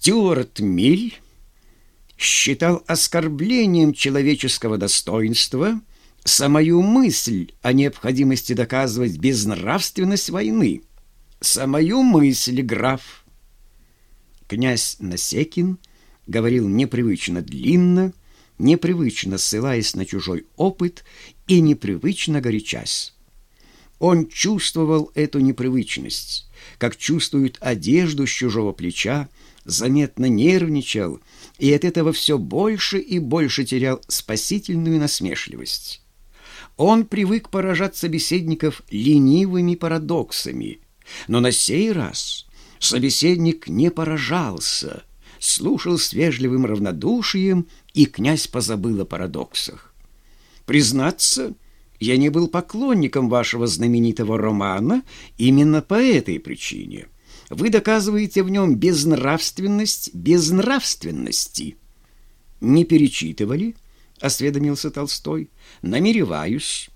Стюарт Миль считал оскорблением человеческого достоинства самую мысль о необходимости доказывать безнравственность войны. Самую мысль, граф. Князь Насекин говорил непривычно длинно, непривычно ссылаясь на чужой опыт и непривычно горячась. Он чувствовал эту непривычность, как чувствует одежду с чужого плеча, заметно нервничал и от этого все больше и больше терял спасительную насмешливость. Он привык поражать собеседников ленивыми парадоксами, но на сей раз собеседник не поражался, слушал с вежливым равнодушием, и князь позабыл о парадоксах. «Признаться, я не был поклонником вашего знаменитого романа именно по этой причине». Вы доказываете в нем безнравственность безнравственности. Не перечитывали? Осведомился Толстой. Намереваюсь,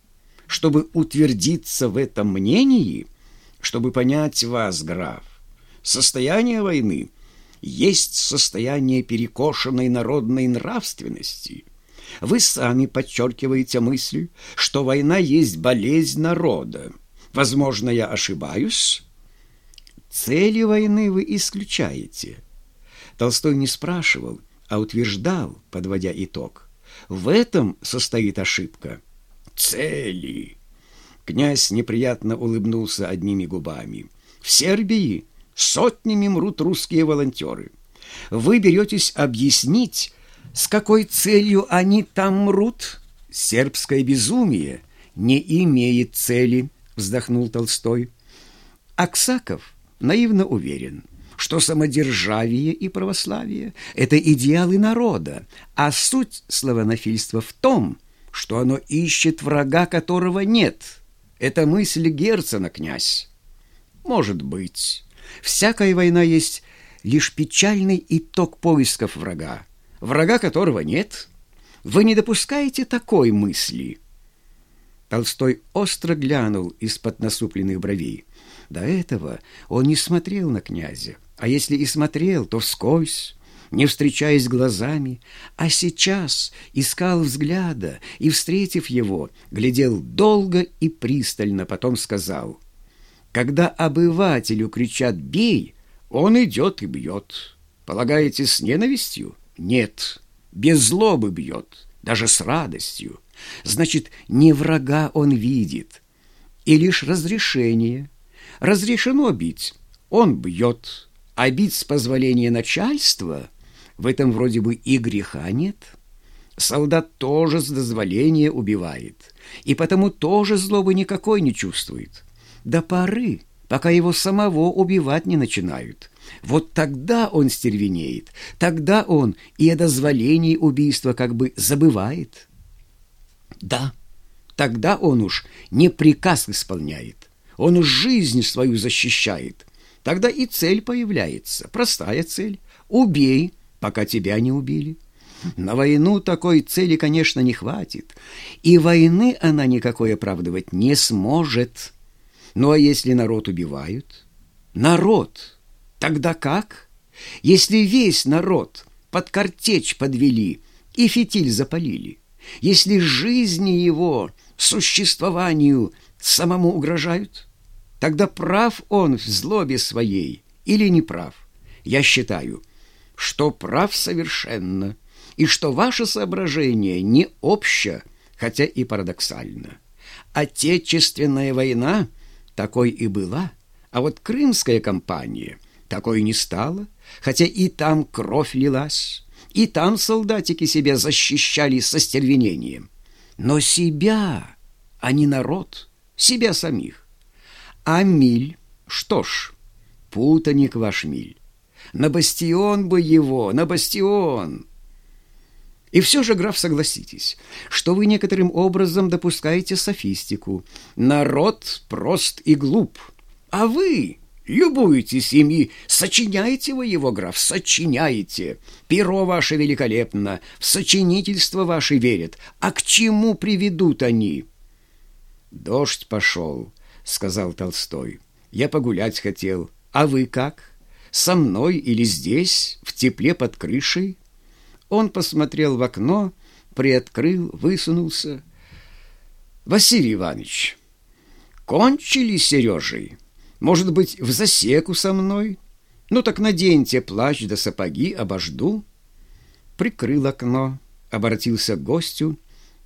чтобы утвердиться в этом мнении, чтобы понять вас, граф. Состояние войны есть состояние перекошенной народной нравственности. Вы сами подчеркиваете мысль, что война есть болезнь народа. Возможно, я ошибаюсь, Цели войны вы исключаете. Толстой не спрашивал, а утверждал, подводя итог. В этом состоит ошибка. Цели. Князь неприятно улыбнулся одними губами. В Сербии сотнями мрут русские волонтеры. Вы беретесь объяснить, с какой целью они там мрут? Сербское безумие не имеет цели, вздохнул Толстой. Аксаков наивно уверен, что самодержавие и православие – это идеалы народа, а суть славянофильства в том, что оно ищет врага, которого нет. Это мысль Герцена, князь. Может быть, всякая война есть лишь печальный итог поисков врага, врага которого нет. Вы не допускаете такой мысли. Толстой остро глянул из-под насупленных бровей – до этого он не смотрел на князя, а если и смотрел, то вскользь, не встречаясь глазами, а сейчас искал взгляда и, встретив его, глядел долго и пристально, потом сказал, «Когда обывателю кричат «бей», он идет и бьет. Полагаете, с ненавистью? Нет, без злобы бьет, даже с радостью. Значит, не врага он видит, и лишь разрешение – Разрешено бить, он бьет, а бить с позволения начальства в этом вроде бы и греха нет. Солдат тоже с дозволения убивает, и потому тоже злобы никакой не чувствует. До поры, пока его самого убивать не начинают. Вот тогда он стервенеет, тогда он и о дозволении убийства как бы забывает. Да, тогда он уж не приказ исполняет, он жизнь свою защищает. Тогда и цель появляется, простая цель. Убей, пока тебя не убили. На войну такой цели, конечно, не хватит, и войны она никакой оправдывать не сможет. Ну а если народ убивают? Народ! Тогда как? Если весь народ под картечь подвели и фитиль запалили, если жизни его, существованию – самому угрожают? Тогда прав он в злобе своей или не прав? Я считаю, что прав совершенно, и что ваше соображение не обще, хотя и парадоксально. Отечественная война такой и была, а вот крымская кампания такой не стала, хотя и там кровь лилась, и там солдатики себя защищали со стервенением. Но себя, а не народ – себя самих. А Миль, что ж, путаник ваш Миль, на бастион бы его, на бастион. И все же, граф, согласитесь, что вы некоторым образом допускаете софистику. Народ прост и глуп, а вы любуетесь им и сочиняете вы его, граф, сочиняете. Перо ваше великолепно, в сочинительство ваше верят. А к чему приведут они?» «Дождь пошел», — сказал Толстой. «Я погулять хотел. А вы как? Со мной или здесь, в тепле под крышей? Он посмотрел в окно, приоткрыл, высунулся. Василий Иванович, кончили Сережей? Может быть, в засеку со мной? Ну так наденьте плащ да сапоги, обожду. Прикрыл окно, обратился к гостю.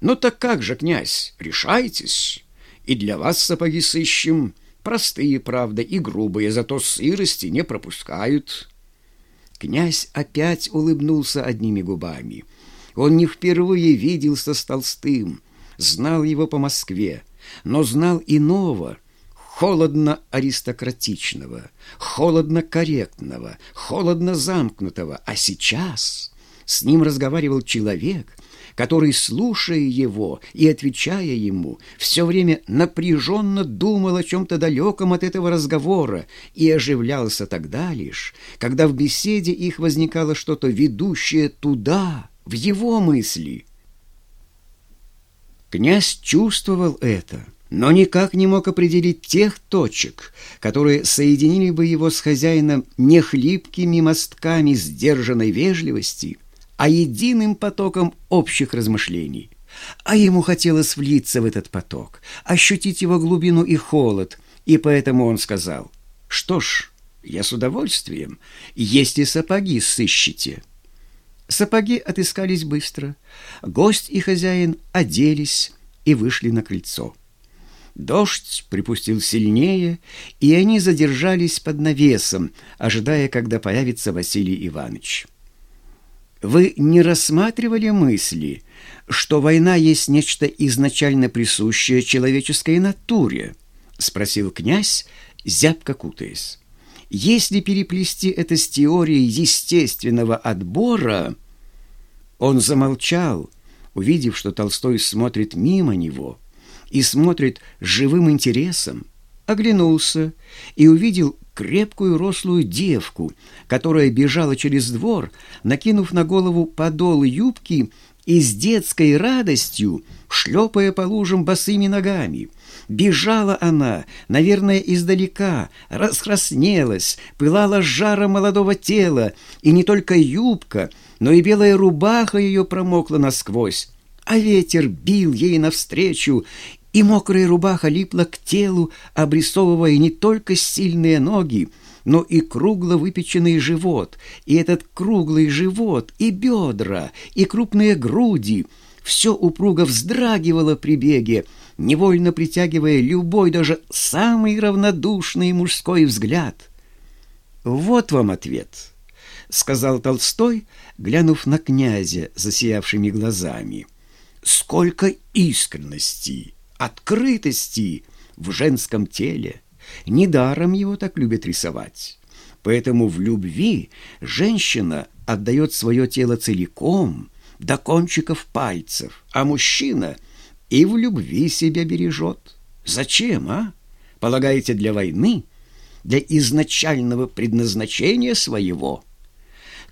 Ну так как же, князь, решайтесь. И для вас сапоги сыщем. Простые, правда, и грубые, зато сырости не пропускают. Князь опять улыбнулся одними губами. Он не впервые виделся с Толстым, знал его по Москве, но знал иного — холодно-аристократичного, холодно-корректного, холодно-замкнутого. А сейчас с ним разговаривал человек, который, слушая его и отвечая ему, все время напряженно думал о чем-то далеком от этого разговора и оживлялся тогда лишь, когда в беседе их возникало что-то ведущее туда, в его мысли. Князь чувствовал это — но никак не мог определить тех точек, которые соединили бы его с хозяином не хлипкими мостками сдержанной вежливости, а единым потоком общих размышлений. А ему хотелось влиться в этот поток, ощутить его глубину и холод, и поэтому он сказал, «Что ж, я с удовольствием, если сапоги сыщете». Сапоги отыскались быстро. Гость и хозяин оделись и вышли на крыльцо. Дождь припустил сильнее, и они задержались под навесом, ожидая, когда появится Василий Иванович. «Вы не рассматривали мысли, что война есть нечто изначально присущее человеческой натуре?» — спросил князь, зябко кутаясь. «Если переплести это с теорией естественного отбора...» Он замолчал, увидев, что Толстой смотрит мимо него — и смотрит живым интересом, оглянулся и увидел крепкую рослую девку, которая бежала через двор, накинув на голову подол юбки и с детской радостью, шлепая по лужам босыми ногами. Бежала она, наверное, издалека, раскраснелась, пылала жаром молодого тела, и не только юбка, но и белая рубаха ее промокла насквозь а ветер бил ей навстречу, и мокрая рубаха липла к телу, обрисовывая не только сильные ноги, но и кругло выпеченный живот, и этот круглый живот, и бедра, и крупные груди. Все упруго вздрагивало при беге, невольно притягивая любой, даже самый равнодушный мужской взгляд. «Вот вам ответ», — сказал Толстой, глянув на князя засиявшими глазами. «Сколько искренности!» Открытости в женском теле. Недаром его так любят рисовать. Поэтому в любви женщина отдает свое тело целиком, до кончиков пальцев, а мужчина и в любви себя бережет. Зачем, а? Полагаете, для войны? Для изначального предназначения своего?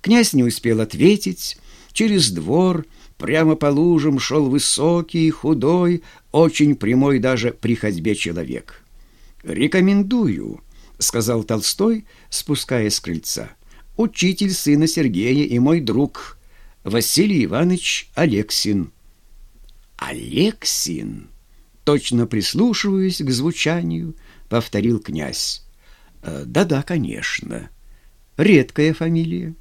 Князь не успел ответить. Через двор Прямо по лужам шел высокий, худой, очень прямой даже при ходьбе человек. «Рекомендую», — сказал Толстой, спускаясь с крыльца. «Учитель сына Сергея и мой друг, Василий Иванович Алексин». «Алексин?» Точно прислушиваясь к звучанию, повторил князь. «Э, «Да-да, конечно. Редкая фамилия».